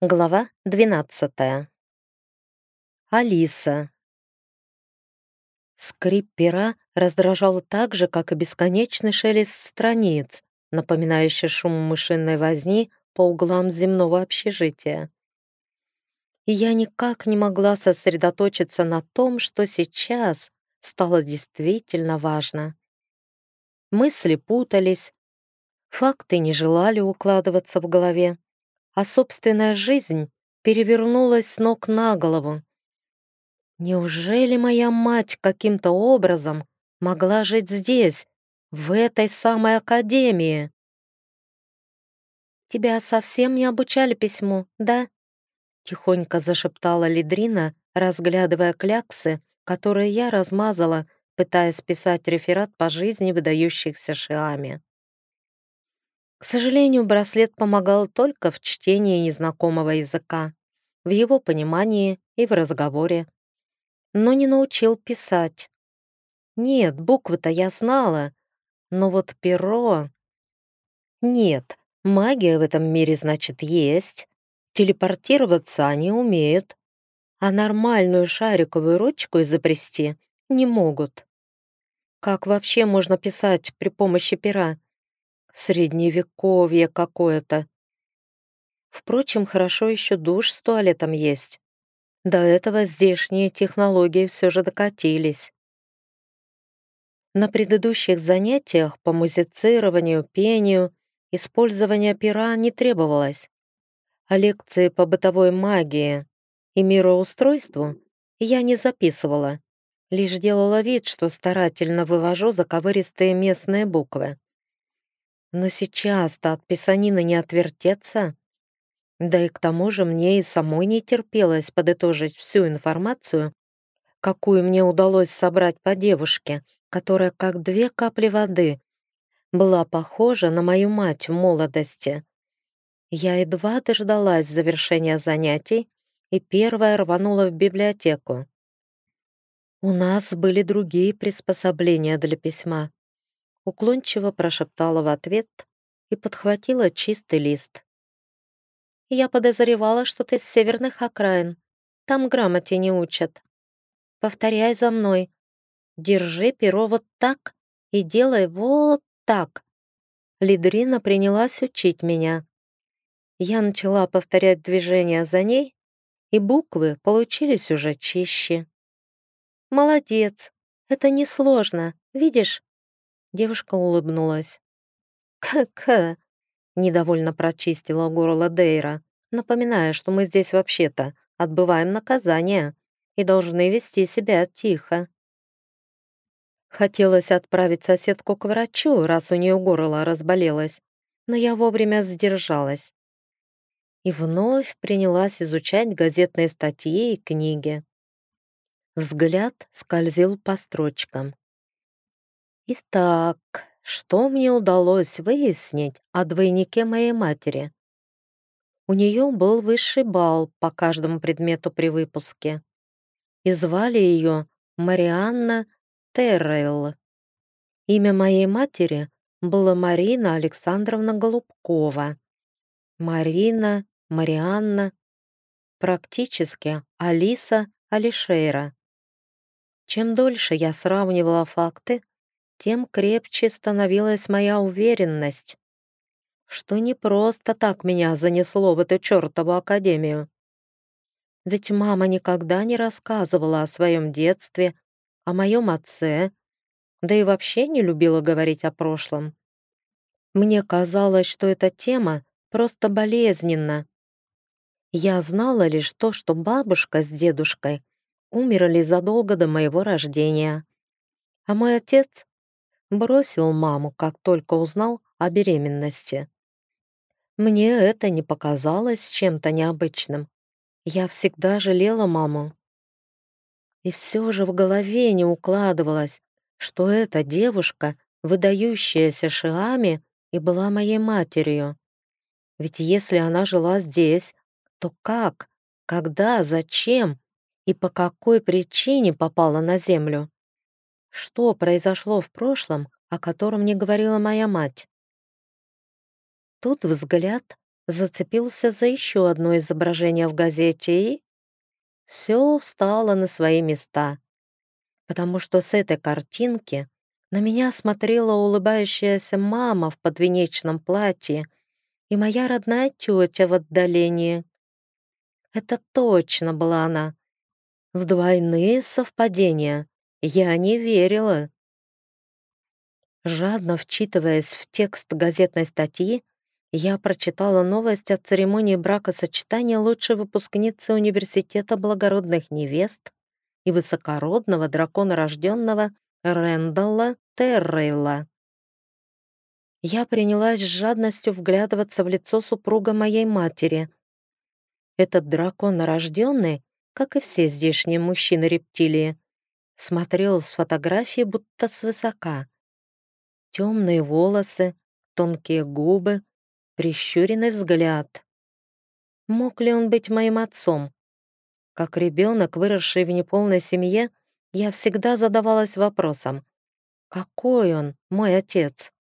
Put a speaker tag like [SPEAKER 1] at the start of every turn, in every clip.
[SPEAKER 1] Глава 12. Алиса. Скрип пера раздражал так же, как и бесконечный шелест страниц, напоминающий шум мышиной возни по углам земного общежития. И я никак не могла сосредоточиться на том, что сейчас стало действительно важно. Мысли путались, факты не желали укладываться в голове а собственная жизнь перевернулась с ног на голову. Неужели моя мать каким-то образом могла жить здесь, в этой самой академии? «Тебя совсем не обучали письму, да?» Тихонько зашептала Лидрина, разглядывая кляксы, которые я размазала, пытаясь писать реферат по жизни выдающихся шиами. К сожалению, браслет помогал только в чтении незнакомого языка, в его понимании и в разговоре, но не научил писать. Нет, буквы-то я знала, но вот перо... Нет, магия в этом мире, значит, есть. Телепортироваться они умеют, а нормальную шариковую ручку изобрести не могут. Как вообще можно писать при помощи пера? Средневековье какое-то. Впрочем, хорошо еще душ с туалетом есть. До этого здешние технологии все же докатились. На предыдущих занятиях по музицированию, пению использование пера не требовалось, а лекции по бытовой магии и мироустройству я не записывала, лишь делала вид, что старательно вывожу заковыристые местные буквы. Но сейчас-то от писанины не отвертеться. Да и к тому же мне и самой не терпелось подытожить всю информацию, какую мне удалось собрать по девушке, которая, как две капли воды, была похожа на мою мать в молодости. Я едва дождалась завершения занятий и первая рванула в библиотеку. У нас были другие приспособления для письма уклончиво прошептала в ответ и подхватила чистый лист. «Я подозревала, что ты с северных окраин. Там грамоте не учат. Повторяй за мной. Держи перо вот так и делай вот так». Лидрина принялась учить меня. Я начала повторять движения за ней, и буквы получились уже чище. «Молодец, это несложно, видишь? Девушка улыбнулась. «Ка-ка!» — недовольно прочистила горло Дейра, напоминая, что мы здесь вообще-то отбываем наказание и должны вести себя тихо. Хотелось отправить соседку к врачу, раз у нее горло разболелось, но я вовремя сдержалась. И вновь принялась изучать газетные статьи и книги. Взгляд скользил по строчкам. Итак, что мне удалось выяснить о двойнике моей матери? У нее был высший балл по каждому предмету при выпуске. И звали ее Марианна Террелл. Имя моей матери было Марина Александровна Голубкова. Марина, Марианна, практически Алиса Алишейра. Чем дольше я сравнивала факты, тем крепче становилась моя уверенность, что не просто так меня занесло в эту чертову академию. Ведь мама никогда не рассказывала о своем детстве, о моем отце, да и вообще не любила говорить о прошлом. Мне казалось, что эта тема просто болезненна. Я знала лишь то, что бабушка с дедушкой умерли задолго до моего рождения, а мой отец бросил маму, как только узнал о беременности. Мне это не показалось чем-то необычным. Я всегда жалела маму. И все же в голове не укладывалось, что эта девушка, выдающаяся шиами, и была моей матерью. Ведь если она жила здесь, то как, когда, зачем и по какой причине попала на землю? Что произошло в прошлом, о котором не говорила моя мать? Тут взгляд зацепился за еще одно изображение в газете и... Все встало на свои места, потому что с этой картинки на меня смотрела улыбающаяся мама в подвенечном платье и моя родная тетя в отдалении. Это точно была она. В двойные совпадения. Я не верила. Жадно вчитываясь в текст газетной статьи, я прочитала новость о церемонии бракосочетания лучшей выпускницы Университета благородных невест и высокородного драконорожденного Рэндалла Террейла. Я принялась с жадностью вглядываться в лицо супруга моей матери. Этот дракон рожденный, как и все здешние мужчины-рептилии, смотрел с фотографии будто свысока. Темные волосы, тонкие губы, прищуренный взгляд. Мог ли он быть моим отцом? Как ребенок, выросший в неполной семье, я всегда задавалась вопросом, какой он, мой отец?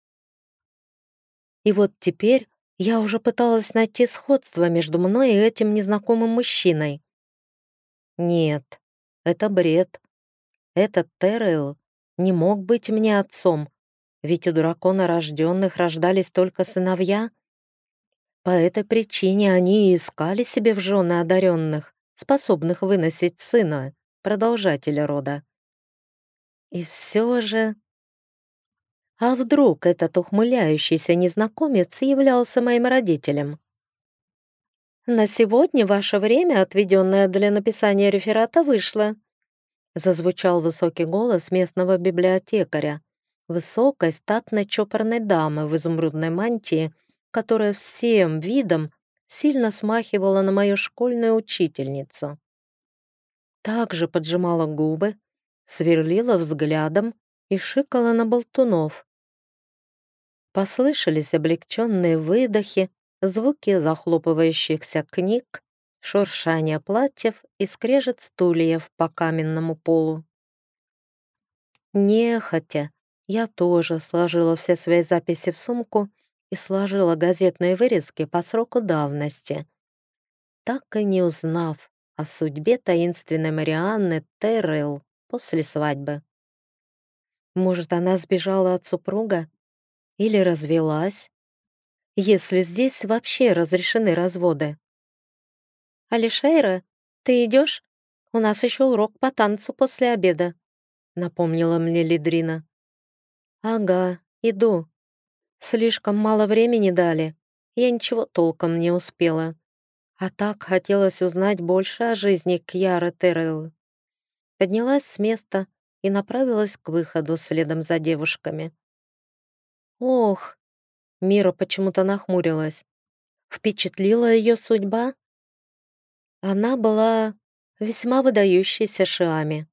[SPEAKER 1] И вот теперь я уже пыталась найти сходство между мной и этим незнакомым мужчиной. Нет, это бред. Этот Террел не мог быть мне отцом, ведь у дракона рожденных рождались только сыновья, по этой причине они и искали себе в жены одаренных, способных выносить сына, продолжателя рода. И все же... А вдруг этот ухмыляющийся незнакомец являлся моим родителем? «На сегодня ваше время, отведенное для написания реферата, вышло», зазвучал высокий голос местного библиотекаря, высокой статной чопорной дамы в изумрудной мантии которая всем видом сильно смахивала на мою школьную учительницу. Также поджимала губы, сверлила взглядом и шикала на болтунов. Послышались облегченные выдохи, звуки захлопывающихся книг, шуршание платьев и скрежет стульев по каменному полу. Нехотя, я тоже сложила все свои записи в сумку и сложила газетные вырезки по сроку давности, так и не узнав о судьбе таинственной Марианны Террелл после свадьбы. Может, она сбежала от супруга или развелась, если здесь вообще разрешены разводы. «Алишейра, ты идешь? У нас еще урок по танцу после обеда», напомнила мне Лидрина. «Ага, иду», Слишком мало времени дали. Я ничего толком не успела. А так хотелось узнать больше о жизни Кьяры Террелл. Поднялась с места и направилась к выходу следом за девушками. Ох, Мира почему-то нахмурилась. Впечатлила ее судьба? Она была весьма выдающейся Шиами.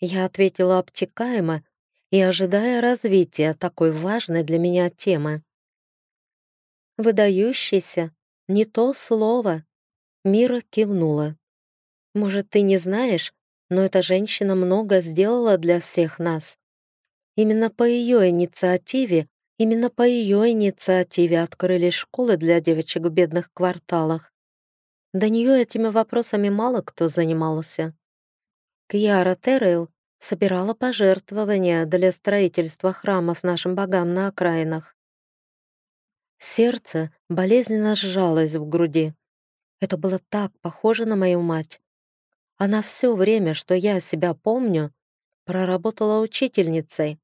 [SPEAKER 1] Я ответила обтекаемо и ожидая развития такой важной для меня темы. «Выдающийся? Не то слово!» Мира кивнула. «Может, ты не знаешь, но эта женщина много сделала для всех нас. Именно по ее инициативе, именно по ее инициативе открылись школы для девочек в бедных кварталах. До нее этими вопросами мало кто занимался. Кьяра Террейл собирала пожертвования для строительства храмов нашим богам на окраинах. Сердце болезненно сжалось в груди. Это было так похоже на мою мать. Она все время, что я себя помню, проработала учительницей.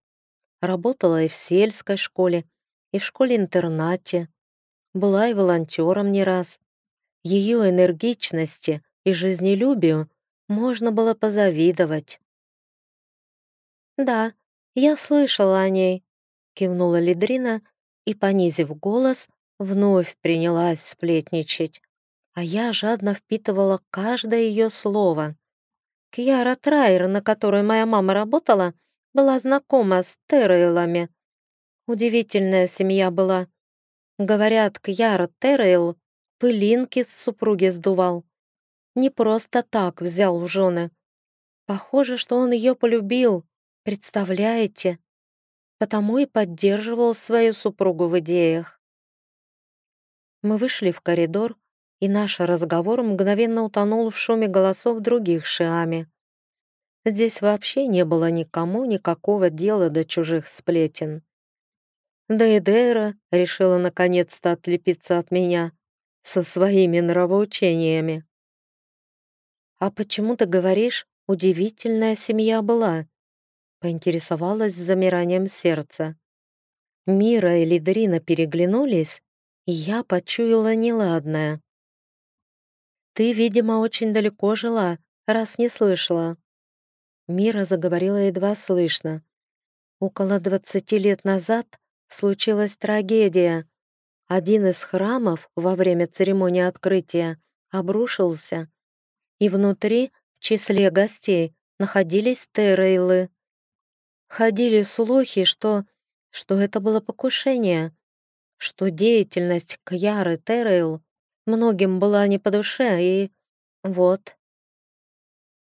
[SPEAKER 1] Работала и в сельской школе, и в школе-интернате. Была и волонтером не раз. Ее энергичности и жизнелюбию можно было позавидовать. «Да, я слышала о ней», — кивнула Лидрина и, понизив голос, вновь принялась сплетничать. А я жадно впитывала каждое ее слово. Кьяра Трайер, на которой моя мама работала, была знакома с Террейлами. Удивительная семья была. Говорят, Кьяра Террейл пылинки с супруги сдувал. Не просто так взял в жены. Похоже, что он ее полюбил, Представляете? Потому и поддерживал свою супругу в идеях. Мы вышли в коридор, и наш разговор мгновенно утонул в шуме голосов других шиами. Здесь вообще не было никому никакого дела до чужих сплетен. Да и Дейра решила наконец-то отлепиться от меня со своими нравоучениями. «А почему ты говоришь, удивительная семья была?» поинтересовалась с замиранием сердца. Мира и Лидрина переглянулись, и я почуяла неладное. «Ты, видимо, очень далеко жила, раз не слышала». Мира заговорила едва слышно. «Около двадцати лет назад случилась трагедия. Один из храмов во время церемонии открытия обрушился, и внутри, в числе гостей, находились Терейлы. Ходили слухи, что, что это было покушение, что деятельность Кьяры Терейл многим была не по душе, и вот.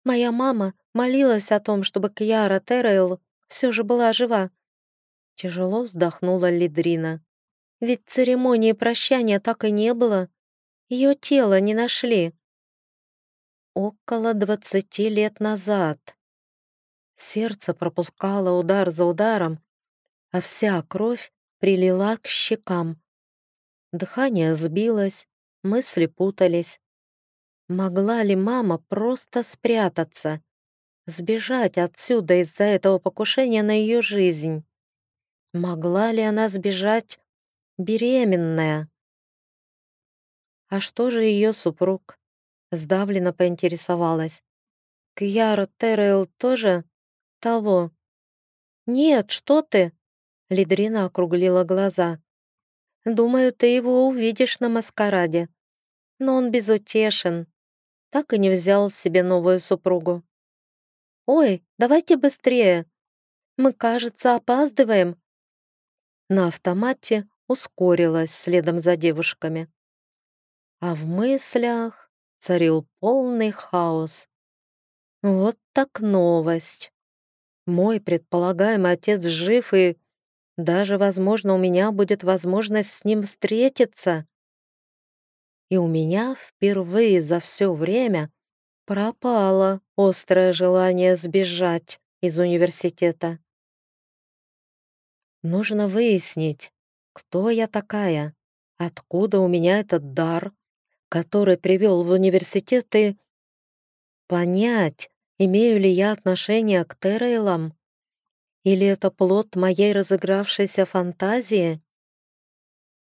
[SPEAKER 1] Моя мама молилась о том, чтобы Кьяра Терейл все же была жива. Тяжело вздохнула Лидрина. Ведь церемонии прощания так и не было. Ее тело не нашли около двадцати лет назад. Сердце пропускало удар за ударом, а вся кровь прилила к щекам. Дыхание сбилось, мысли путались. Могла ли мама просто спрятаться, сбежать отсюда из-за этого покушения на ее жизнь? Могла ли она сбежать беременная? А что же ее супруг? Сдавленно поинтересовалась. «Кьяра Террел тоже того?» «Нет, что ты?» Лидрина округлила глаза. «Думаю, ты его увидишь на маскараде. Но он безутешен. Так и не взял себе новую супругу. Ой, давайте быстрее. Мы, кажется, опаздываем». На автомате ускорилась следом за девушками. А в мыслях царил полный хаос. Вот так новость. Мой предполагаемый отец жив, и даже, возможно, у меня будет возможность с ним встретиться. И у меня впервые за все время пропало острое желание сбежать из университета. Нужно выяснить, кто я такая, откуда у меня этот дар, который привел в университет, и понять, имею ли я отношение к Терейлам, или это плод моей разыгравшейся фантазии.